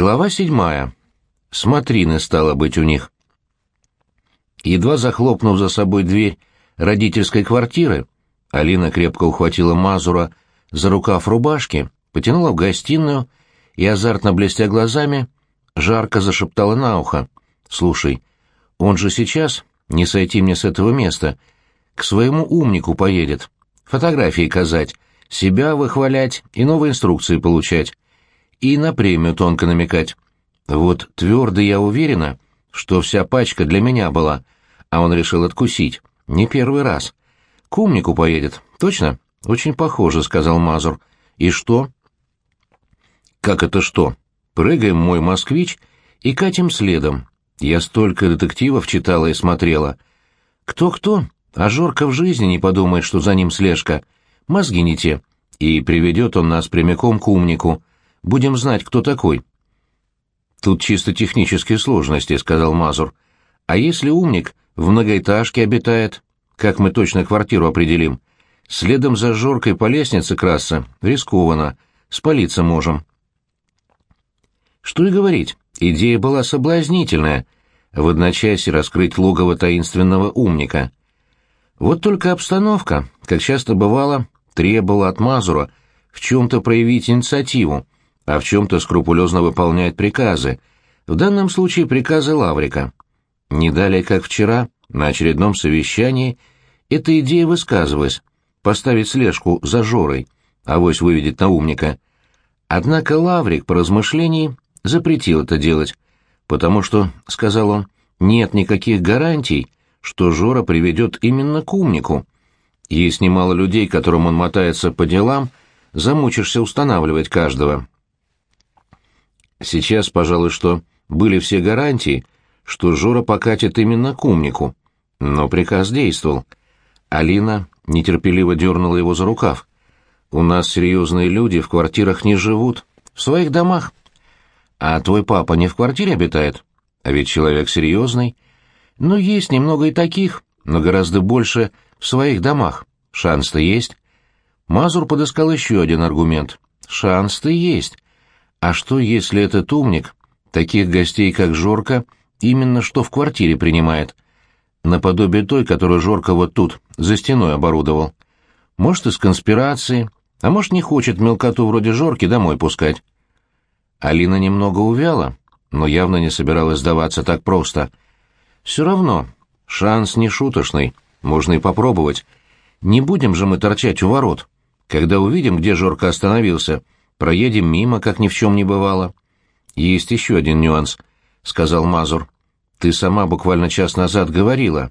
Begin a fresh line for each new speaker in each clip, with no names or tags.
Глава седьмая. Смотрины стало быть у них. Едва захлопнув за собой дверь родительской квартиры, Алина крепко ухватила Мазура за рукав рубашки, потянула в гостиную и, азартно блестя глазами, жарко зашептала на ухо. «Слушай, он же сейчас, не сойти мне с этого места, к своему умнику поедет, фотографии казать, себя выхвалять и новые инструкции получать и на премию тонко намекать. Вот твердо я уверена, что вся пачка для меня была, а он решил откусить. Не первый раз. К умнику поедет. Точно? Очень похоже, сказал Мазур. И что? Как это что? Прыгаем мой москвич и катим следом. Я столько детективов читала и смотрела. Кто-кто, а Жорка в жизни не подумает, что за ним слежка. Мозги не те. И приведет он нас прямиком к умнику. Будем знать, кто такой». «Тут чисто технические сложности», — сказал Мазур. «А если умник в многоэтажке обитает, как мы точно квартиру определим? Следом за Жоркой по лестнице краса рискованно, спалиться можем». Что и говорить, идея была соблазнительная — в одночасье раскрыть логово таинственного умника. Вот только обстановка, как часто бывало, требовала от Мазура в чем-то проявить инициативу, а в чем-то скрупулезно выполняет приказы, в данном случае приказы Лаврика. Не далее, как вчера, на очередном совещании, эта идея высказывалась — поставить слежку за Жорой, авось выведет на умника. Однако Лаврик, по размышлении, запретил это делать, потому что, — сказал он, — нет никаких гарантий, что Жора приведет именно к умнику. Есть немало людей, которым он мотается по делам, замучишься устанавливать каждого. Сейчас, пожалуй, что были все гарантии, что Жора покатит именно к умнику. Но приказ действовал. Алина нетерпеливо дернула его за рукав. «У нас серьезные люди в квартирах не живут, в своих домах. А твой папа не в квартире обитает? А ведь человек серьезный. Ну, есть немного и таких, но гораздо больше в своих домах. Шанс-то есть». Мазур подыскал еще один аргумент. «Шанс-то есть. А что, если этот умник, таких гостей, как Жорка, именно что в квартире принимает? Наподобие той, которую Жорка вот тут, за стеной оборудовал. Может, из конспирации, а может, не хочет мелкоту вроде Жорки домой пускать. Алина немного увяла, но явно не собиралась сдаваться так просто. Все равно, шанс не шуточный, можно и попробовать. Не будем же мы торчать у ворот. Когда увидим, где Жорка остановился — Проедем мимо, как ни в чем не бывало. Есть еще один нюанс, — сказал Мазур. Ты сама буквально час назад говорила.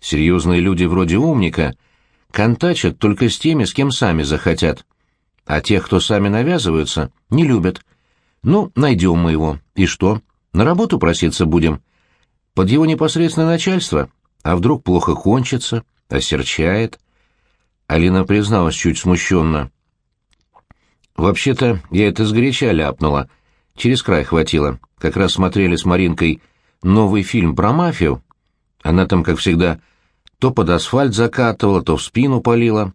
Серьезные люди вроде умника контачат только с теми, с кем сами захотят. А тех, кто сами навязываются, не любят. Ну, найдем мы его. И что? На работу проситься будем? Под его непосредственное начальство? А вдруг плохо кончится? Осерчает? Алина призналась чуть смущенно. Вообще-то я это сгоряча ляпнула. Через край хватило. Как раз смотрели с Маринкой новый фильм про мафию. Она там, как всегда, то под асфальт закатывала, то в спину палила.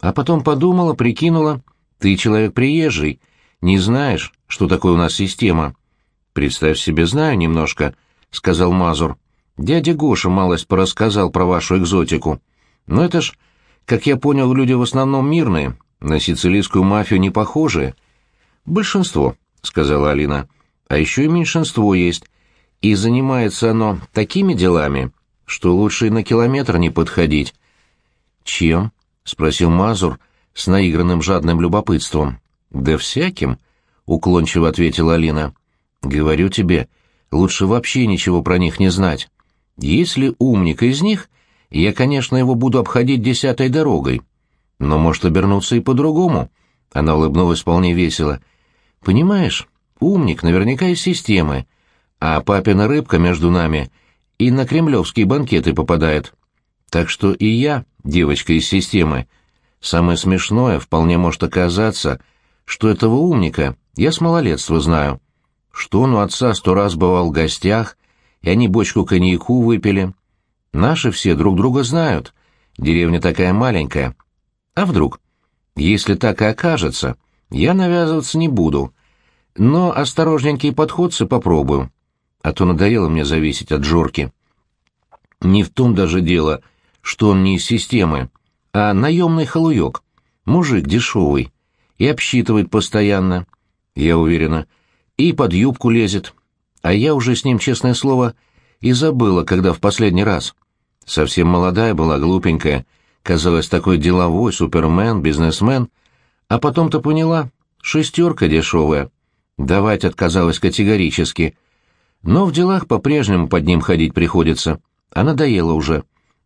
А потом подумала, прикинула. Ты человек приезжий, не знаешь, что такое у нас система. Представь себе, знаю немножко, — сказал Мазур. Дядя Гоша малость порассказал про вашу экзотику. Но это ж, как я понял, люди в основном мирные, на сицилийскую мафию не похожи. Большинство, сказала Алина. А еще и меньшинство есть. И занимается оно такими делами, что лучше и на километр не подходить. Чем? спросил Мазур с наигранным жадным любопытством. Да всяким, уклончиво ответила Алина. Говорю тебе, лучше вообще ничего про них не знать. Если умник из них, я, конечно, его буду обходить десятой дорогой. Но может обернуться и по-другому. Она улыбнулась вполне весело. Понимаешь, умник наверняка из системы, а папина рыбка между нами и на кремлевские банкеты попадает. Так что и я, девочка из системы. Самое смешное вполне может оказаться, что этого умника я с малолетства знаю. Что он у отца сто раз бывал в гостях, и они бочку коньяку выпили. Наши все друг друга знают. Деревня такая маленькая, а вдруг? Если так и окажется, я навязываться не буду. Но осторожненькие подходцы попробую, а то надоело мне зависеть от Жорки. Не в том даже дело, что он не из системы, а наемный халуек, мужик дешевый, и обсчитывает постоянно, я уверена, и под юбку лезет. А я уже с ним, честное слово, и забыла, когда в последний раз. Совсем молодая была, глупенькая, казалась такой деловой, супермен, бизнесмен, а потом-то поняла, шестерка дешевая. Давать отказалась категорически. Но в делах по-прежнему под ним ходить приходится, а надоело уже.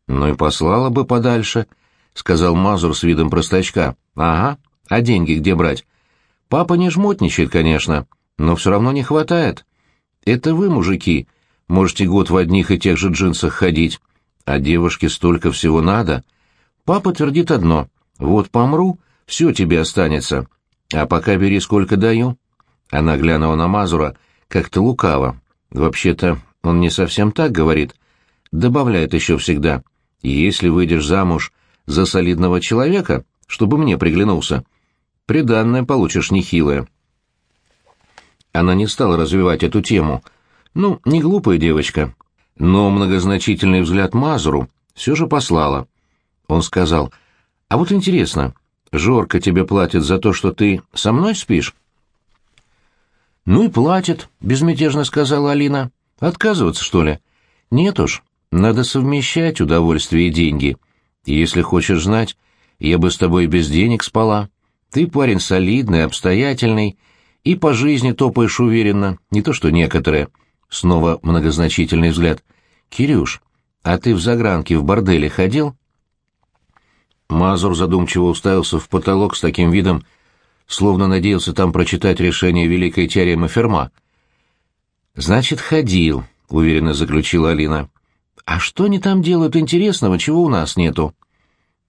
Ну и послала бы подальше, — сказал Мазур с видом простачка. Ага, а деньги где брать? Папа не жмотничает, конечно, но все равно не хватает. Это вы, мужики, можете год в одних и тех же джинсах ходить, а девушке столько всего надо. Папа твердит одно — вот помру, все тебе останется, а пока бери сколько даю. Она глянула на Мазура как-то лукаво. Вообще-то он не совсем так говорит. Добавляет еще всегда. Если выйдешь замуж за солидного человека, чтобы мне приглянулся, приданное получишь нехилое. Она не стала развивать эту тему. Ну, не глупая девочка. Но многозначительный взгляд Мазуру все же послала. Он сказал, «А вот интересно, Жорка тебе платит за то, что ты со мной спишь?» «Ну и платит», — безмятежно сказала Алина. «Отказываться, что ли?» «Нет уж, надо совмещать удовольствие и деньги. Если хочешь знать, я бы с тобой без денег спала. Ты парень солидный, обстоятельный, и по жизни топаешь уверенно, не то что некоторые. Снова многозначительный взгляд. Кирюш, а ты в загранке в борделе ходил? Мазур задумчиво уставился в потолок с таким видом, словно надеялся там прочитать решение великой теоремы Ферма. «Значит, ходил», — уверенно заключила Алина. «А что они там делают интересного, чего у нас нету?»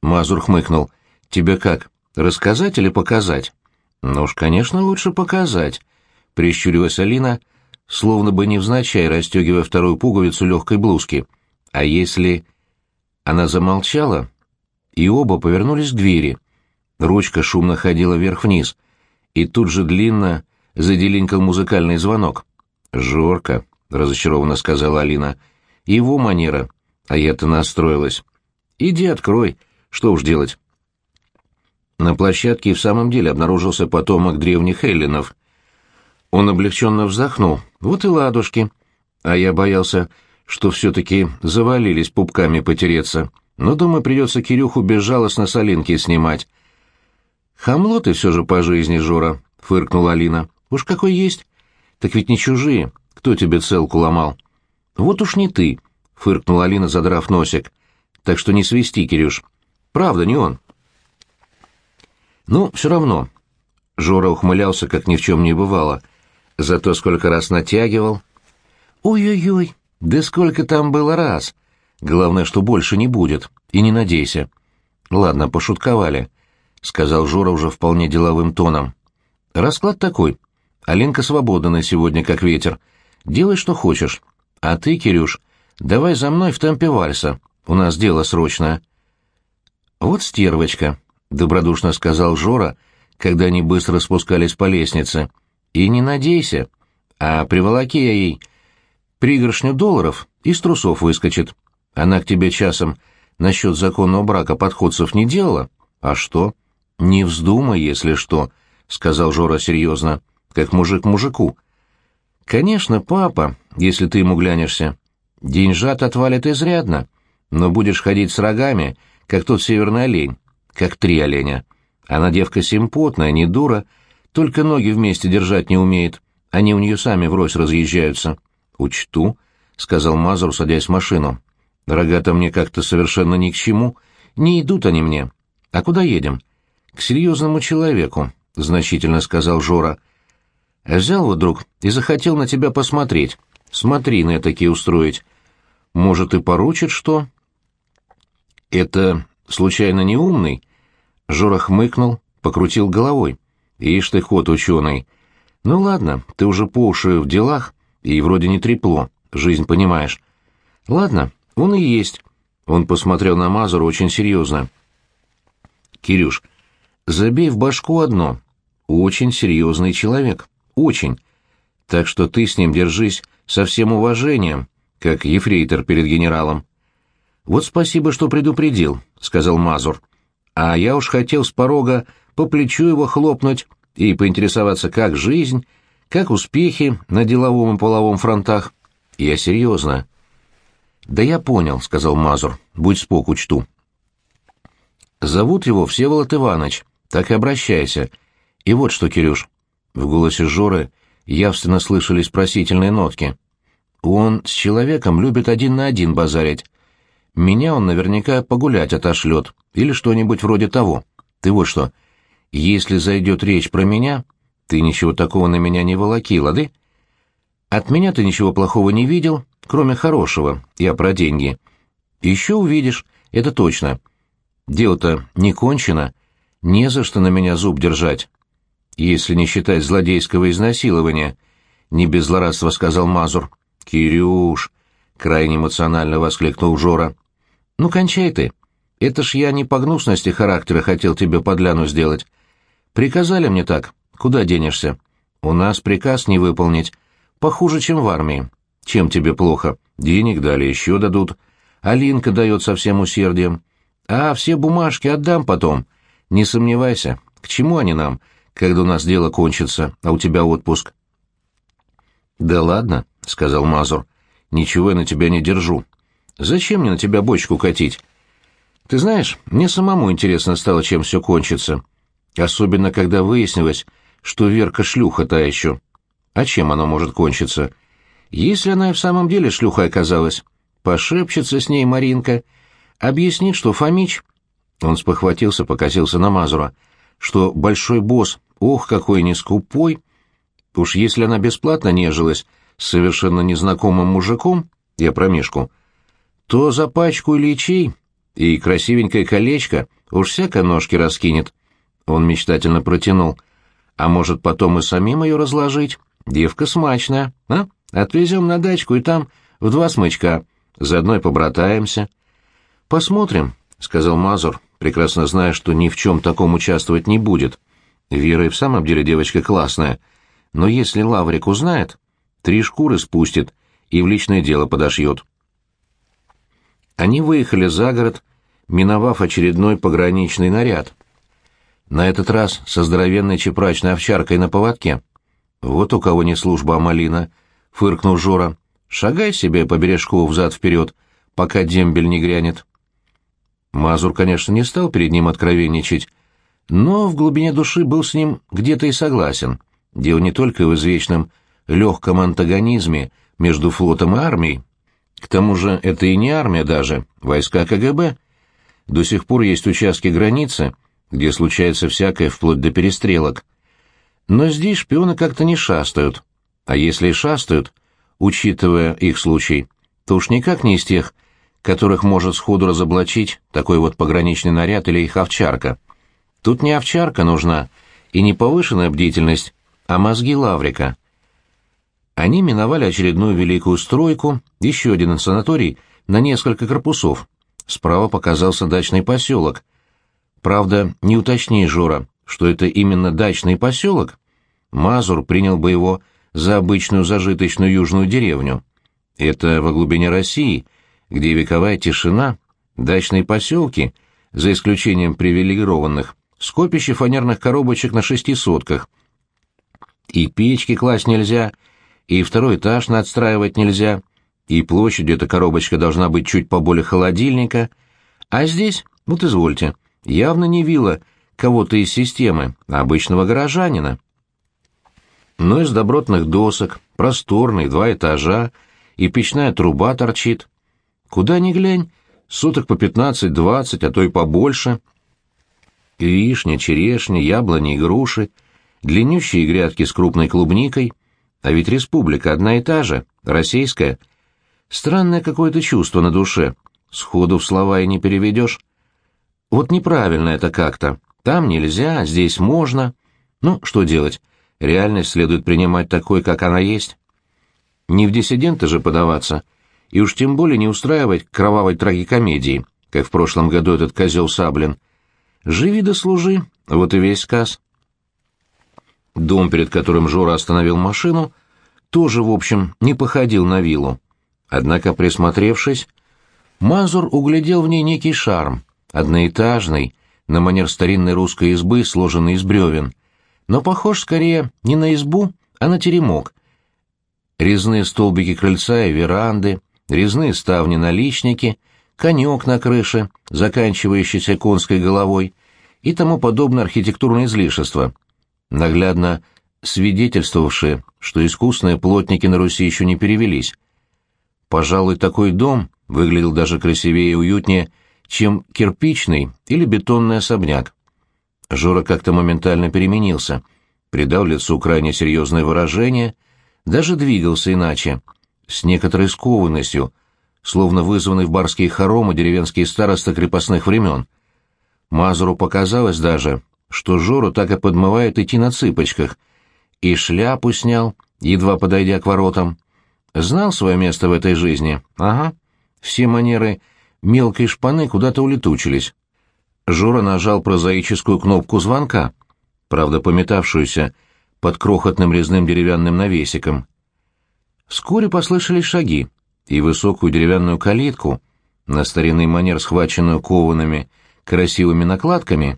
Мазур хмыкнул. «Тебе как, рассказать или показать?» «Ну уж, конечно, лучше показать», — прищурилась Алина, словно бы невзначай расстегивая вторую пуговицу легкой блузки. «А если...» Она замолчала, и оба повернулись к двери. Ручка шумно ходила вверх-вниз, и тут же длинно заделинкал музыкальный звонок. «Жорка», — разочарованно сказала Алина, — «его манера, а я-то настроилась. Иди открой, что уж делать». На площадке в самом деле обнаружился потомок древних эллинов. Он облегченно вздохнул. Вот и ладушки. А я боялся, что все-таки завалились пупками потереться. Но, думаю, придется Кирюху безжалостно солинки снимать. «Хамло ты все же по жизни, Жора», — фыркнула Алина. «Уж какой есть. Так ведь не чужие. Кто тебе целку ломал?» «Вот уж не ты», — фыркнула Алина, задрав носик. «Так что не свисти, Кирюш. Правда, не он». «Ну, все равно». Жора ухмылялся, как ни в чем не бывало. Зато сколько раз натягивал. «Ой-ой-ой, да сколько там было раз!» Главное, что больше не будет. И не надейся. Ладно, пошутковали, — сказал Жора уже вполне деловым тоном. Расклад такой. Аленка свободна на сегодня, как ветер. Делай, что хочешь. А ты, Кирюш, давай за мной в темпе вальса. У нас дело срочное. Вот стервочка, — добродушно сказал Жора, когда они быстро спускались по лестнице. И не надейся. А приволоки я ей пригоршню долларов, из трусов выскочит. Она к тебе часом насчет законного брака подходцев не делала? А что? Не вздумай, если что, — сказал Жора серьезно, как мужик мужику. Конечно, папа, если ты ему глянешься. Деньжат отвалит изрядно, но будешь ходить с рогами, как тот северный олень, как три оленя. Она девка симпотная, не дура, только ноги вместе держать не умеет. Они у нее сами врозь разъезжаются. «Учту», — сказал Мазур, садясь в машину. Рога-то мне как-то совершенно ни к чему. Не идут они мне. А куда едем? К серьезному человеку, — значительно сказал Жора. Взял вот, друг, и захотел на тебя посмотреть. Смотри на такие устроить. Может, и поручит что? Это, случайно, не умный? Жора хмыкнул, покрутил головой. Ишь ты ход ученый. Ну ладно, ты уже по уши в делах, и вроде не трепло, жизнь понимаешь. Ладно, «Он и есть». Он посмотрел на Мазура очень серьезно. «Кирюш, забей в башку одно. Очень серьезный человек. очень. Так что ты с ним держись со всем уважением, как ефрейтор перед генералом. «Вот спасибо, что предупредил», — сказал Мазур. «А я уж хотел с порога по плечу его хлопнуть и поинтересоваться, как жизнь, как успехи на деловом и половом фронтах. Я серьезно». «Да я понял», — сказал Мазур. «Будь спок, учту». «Зовут его Всеволод Иванович. Так и обращайся. И вот что, Кирюш». В голосе Жоры явственно слышались просительные нотки. «Он с человеком любит один на один базарить. Меня он наверняка погулять отошлет, или что-нибудь вроде того. Ты вот что, если зайдет речь про меня, ты ничего такого на меня не волоки, лады? От меня ты ничего плохого не видел, кроме хорошего, я про деньги. Еще увидишь, это точно. Дело-то не кончено, не за что на меня зуб держать. Если не считать злодейского изнасилования, не без злорадства сказал Мазур. «Кирюш!» — крайне эмоционально воскликнул Жора. «Ну, кончай ты. Это ж я не по гнусности характера хотел тебе подляну сделать. Приказали мне так. Куда денешься? У нас приказ не выполнить. Похуже, чем в армии. Чем тебе плохо? Денег дали, еще дадут. Алинка дает со всем усердием. А все бумажки отдам потом. Не сомневайся. К чему они нам, когда у нас дело кончится, а у тебя отпуск?» «Да ладно», — сказал Мазур. «Ничего я на тебя не держу. Зачем мне на тебя бочку катить? Ты знаешь, мне самому интересно стало, чем все кончится. Особенно, когда выяснилось, что Верка шлюха та еще. А чем она может кончиться? Если она и в самом деле шлюхой оказалась, пошепчется с ней Маринка, объяснит, что Фомич... Он спохватился, покосился на Мазура, что большой босс, ох, какой не скупой, уж если она бесплатно нежилась с совершенно незнакомым мужиком, я про Мишку, — то за пачку личей и красивенькое колечко уж всяко ножки раскинет. Он мечтательно протянул. А может, потом и самим ее разложить? Девка смачная, а? Отвезем на дачку и там в два смычка. Заодно и побратаемся. Посмотрим, — сказал Мазур, прекрасно зная, что ни в чем таком участвовать не будет. Вера и в самом деле девочка классная. Но если Лаврик узнает, три шкуры спустит и в личное дело подошьет. Они выехали за город, миновав очередной пограничный наряд. На этот раз со здоровенной чепрачной овчаркой на поводке. «Вот у кого не служба, а малина», — фыркнул Жора. «Шагай себе по бережку взад-вперед, пока дембель не грянет». Мазур, конечно, не стал перед ним откровенничать, но в глубине души был с ним где-то и согласен. Дело не только в извечном легком антагонизме между флотом и армией, к тому же это и не армия даже, войска КГБ. До сих пор есть участки границы, где случается всякое вплоть до перестрелок. Но здесь шпионы как-то не шастают. А если шастают, учитывая их случай, то уж никак не из тех, которых может сходу разоблачить такой вот пограничный наряд или их овчарка. Тут не овчарка нужна и не повышенная бдительность, а мозги Лаврика. Они миновали очередную великую стройку, еще один санаторий на несколько корпусов. Справа показался дачный поселок. Правда, не уточни, Жора, что это именно дачный поселок. Мазур принял бы его за обычную зажиточную южную деревню. Это во глубине России, где вековая тишина, дачные поселки, за исключением привилегированных, скопище фанерных коробочек на шести сотках. И печки класть нельзя, и второй этаж надстраивать нельзя, и площадью эта коробочка должна быть чуть поболее холодильника, а здесь, вот извольте, явно не вилла кого-то из системы, а обычного горожанина. Но из добротных досок, просторный, два этажа, и печная труба торчит. Куда ни глянь, суток по пятнадцать-двадцать, а то и побольше. Вишня, черешня, яблони и груши, длиннющие грядки с крупной клубникой — а ведь республика одна и та же, российская. Странное какое-то чувство на душе. Сходу в слова и не переведешь. Вот неправильно это как-то. Там нельзя, здесь можно. Ну, что делать? Реальность следует принимать такой, как она есть. Не в диссиденты же подаваться. И уж тем более не устраивать кровавой трагикомедии, как в прошлом году этот козел Саблин. Живи да служи, вот и весь сказ. Дом, перед которым Жора остановил машину, тоже, в общем, не походил на виллу. Однако, присмотревшись, Мазур углядел в ней некий шарм, одноэтажный, на манер старинной русской избы, сложенной из бревен, но похож скорее не на избу, а на теремок. Резные столбики крыльца и веранды, резные ставни-наличники, конек на крыше, заканчивающийся конской головой и тому подобное архитектурное излишество, наглядно свидетельствовавшие, что искусные плотники на Руси еще не перевелись. Пожалуй, такой дом выглядел даже красивее и уютнее, чем кирпичный или бетонный особняк. Жора как-то моментально переменился, придал лицу крайне серьезное выражение, даже двигался иначе, с некоторой скованностью, словно вызванный в барские хоромы деревенские староста крепостных времен. Мазуру показалось даже, что Жору так и подмывает идти на цыпочках, и шляпу снял, едва подойдя к воротам. Знал свое место в этой жизни, ага. Все манеры мелкой шпаны куда-то улетучились. Жора нажал прозаическую кнопку звонка, правда, пометавшуюся под крохотным резным деревянным навесиком. Вскоре послышались шаги, и высокую деревянную калитку, на старинный манер схваченную коваными красивыми накладками,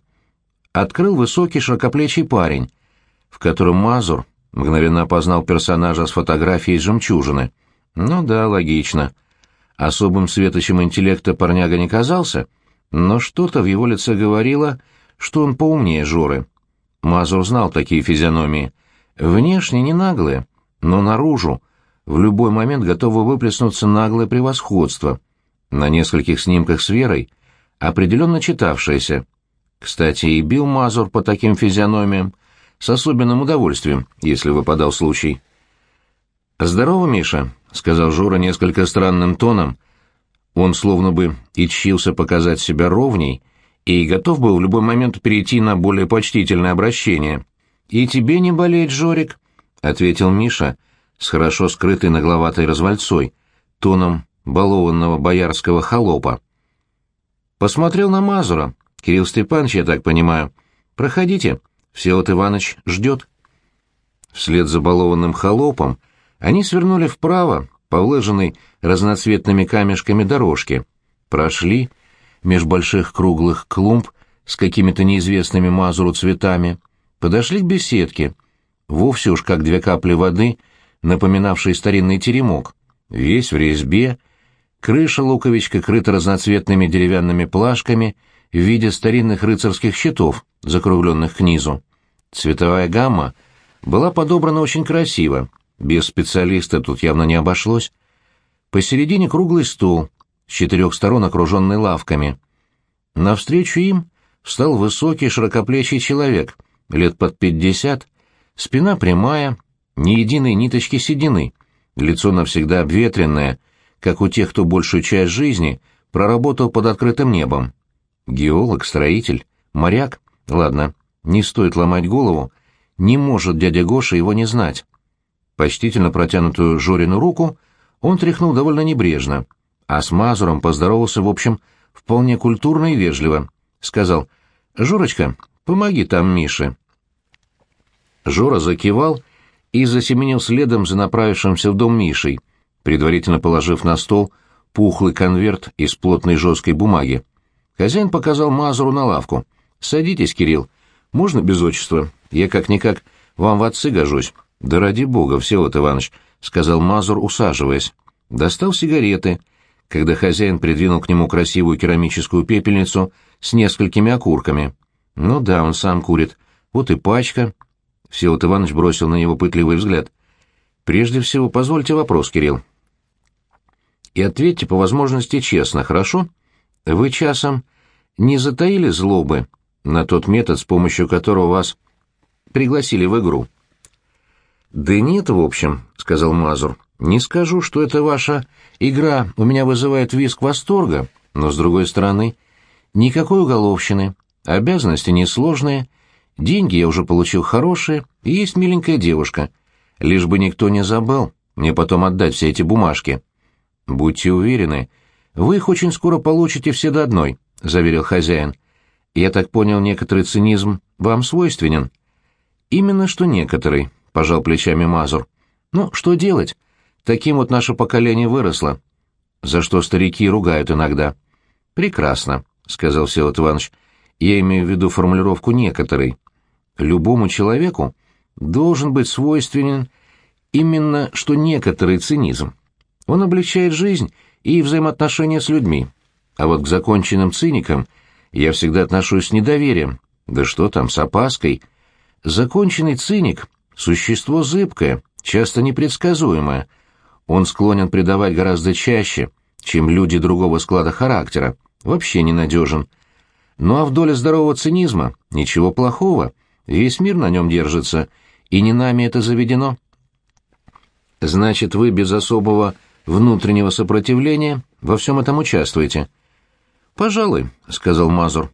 открыл высокий широкоплечий парень, в котором Мазур мгновенно опознал персонажа с фотографией жемчужины. Ну да, логично. Особым светочем интеллекта парняга не казался, но что-то в его лице говорило, что он поумнее Жоры. Мазур знал такие физиономии. Внешне не наглые, но наружу, в любой момент готово выплеснуться наглое превосходство. На нескольких снимках с Верой определенно читавшееся. Кстати, и бил Мазур по таким физиономиям с особенным удовольствием, если выпадал случай. «Здорово, Миша», — сказал Жора несколько странным тоном. Он словно бы и показать себя ровней и готов был в любой момент перейти на более почтительное обращение. «И тебе не болеть, Жорик», — ответил Миша с хорошо скрытой нагловатой развальцой, тоном балованного боярского холопа. Посмотрел на Мазура. «Кирилл Степанович, я так понимаю. Проходите, Всеволод Иванович ждет». Вслед за балованным холопом они свернули вправо по выложенной разноцветными камешками дорожке, прошли меж больших круглых клумб с какими-то неизвестными Мазуру цветами, подошли к беседке, вовсе уж как две капли воды, напоминавшие старинный теремок, весь в резьбе, крыша луковичка крыта разноцветными деревянными плашками в виде старинных рыцарских щитов, закругленных к низу. Цветовая гамма была подобрана очень красиво, без специалиста тут явно не обошлось. Посередине круглый стол, с четырех сторон окруженный лавками. Навстречу им встал высокий широкоплечий человек, лет под пятьдесят, спина прямая, ни единой ниточки седины, лицо навсегда обветренное, как у тех, кто большую часть жизни проработал под открытым небом. Геолог, строитель, моряк? Ладно, не стоит ломать голову, не может дядя Гоша его не знать. Почтительно протянутую Жорину руку он тряхнул довольно небрежно, а с Мазуром поздоровался, в общем, вполне культурно и вежливо. Сказал, «Жорочка, помоги там Мише». Жора закивал и засеменил следом за направившимся в дом Мишей, предварительно положив на стол пухлый конверт из плотной жесткой бумаги. Хозяин показал Мазуру на лавку. «Садитесь, Кирилл. Можно без отчества? Я как-никак вам в отцы гожусь». «Да ради бога, Всеволод Иванович», — сказал Мазур, усаживаясь. Достал сигареты, когда хозяин придвинул к нему красивую керамическую пепельницу с несколькими окурками. «Ну да, он сам курит. Вот и пачка». Всеволод Иванович бросил на него пытливый взгляд. «Прежде всего, позвольте вопрос, Кирилл. И ответьте по возможности честно, хорошо? Вы часом не затаили злобы на тот метод, с помощью которого вас пригласили в игру?» «Да нет, в общем», — сказал Мазур. «Не скажу, что это ваша игра у меня вызывает виск восторга, но, с другой стороны, никакой уголовщины, обязанности несложные, деньги я уже получил хорошие, и есть миленькая девушка. Лишь бы никто не забыл мне потом отдать все эти бумажки». «Будьте уверены, вы их очень скоро получите все до одной», — заверил хозяин. «Я так понял, некоторый цинизм вам свойственен». Именно что некоторый, пожал плечами Мазур. Ну, что делать? Таким вот наше поколение выросло. За что старики ругают иногда. Прекрасно, сказал Всеволод Иванович. Я имею в виду формулировку «некоторый». Любому человеку должен быть свойственен именно что некоторый цинизм. Он облегчает жизнь и взаимоотношения с людьми. А вот к законченным циникам я всегда отношусь с недоверием. Да что там, с опаской. Законченный циник — существо зыбкое, часто непредсказуемое. Он склонен предавать гораздо чаще, чем люди другого склада характера, вообще ненадежен. Ну а в доле здорового цинизма ничего плохого, весь мир на нем держится, и не нами это заведено. Значит, вы без особого внутреннего сопротивления во всем этом участвуете. «Пожалуй», — сказал Мазур.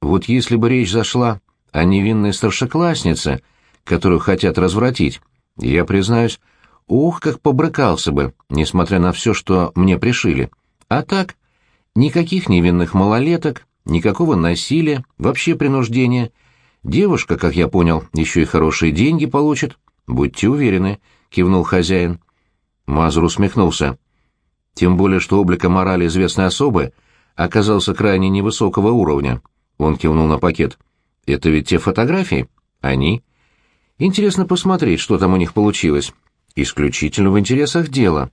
«Вот если бы речь зашла о невинной старшекласснице, которую хотят развратить, я, признаюсь, ух, как побрыкался бы, несмотря на все, что мне пришили. А так, никаких невинных малолеток, никакого насилия, вообще принуждения. Девушка, как я понял, еще и хорошие деньги получит. Будьте уверены», — кивнул хозяин. Мазур усмехнулся. Тем более, что облика морали известной особы оказался крайне невысокого уровня. Он кивнул на пакет. «Это ведь те фотографии?» «Они?» «Интересно посмотреть, что там у них получилось. Исключительно в интересах дела».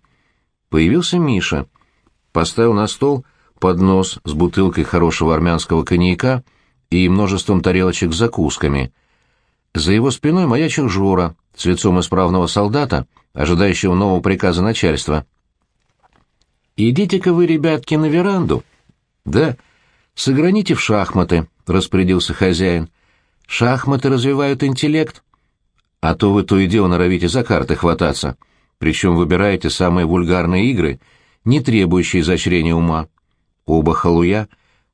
Появился Миша. Поставил на стол поднос с бутылкой хорошего армянского коньяка и множеством тарелочек с закусками. За его спиной маячил Жора с лицом исправного солдата, ожидающего нового приказа начальства. «Идите-ка вы, ребятки, на веранду». «Да, сыграните в шахматы», — распорядился хозяин. «Шахматы развивают интеллект. А то вы то и дело норовите за карты хвататься, причем выбираете самые вульгарные игры, не требующие изощрения ума». Оба халуя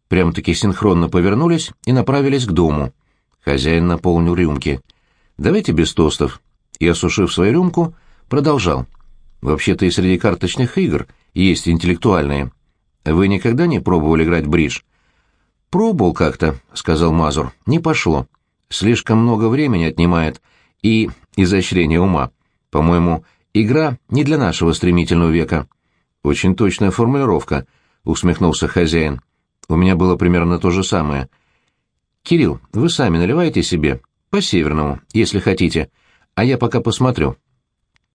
прямо-таки синхронно повернулись и направились к дому. Хозяин наполнил рюмки. «Давайте без тостов». И, осушив свою рюмку, продолжал. «Вообще-то и среди карточных игр есть интеллектуальные. Вы никогда не пробовали играть бридж?» «Пробовал как-то», — сказал Мазур. «Не пошло. Слишком много времени отнимает и изощрение ума. По-моему, игра не для нашего стремительного века». «Очень точная формулировка», — усмехнулся хозяин. «У меня было примерно то же самое». «Кирилл, вы сами наливайте себе, по-северному, если хотите, а я пока посмотрю».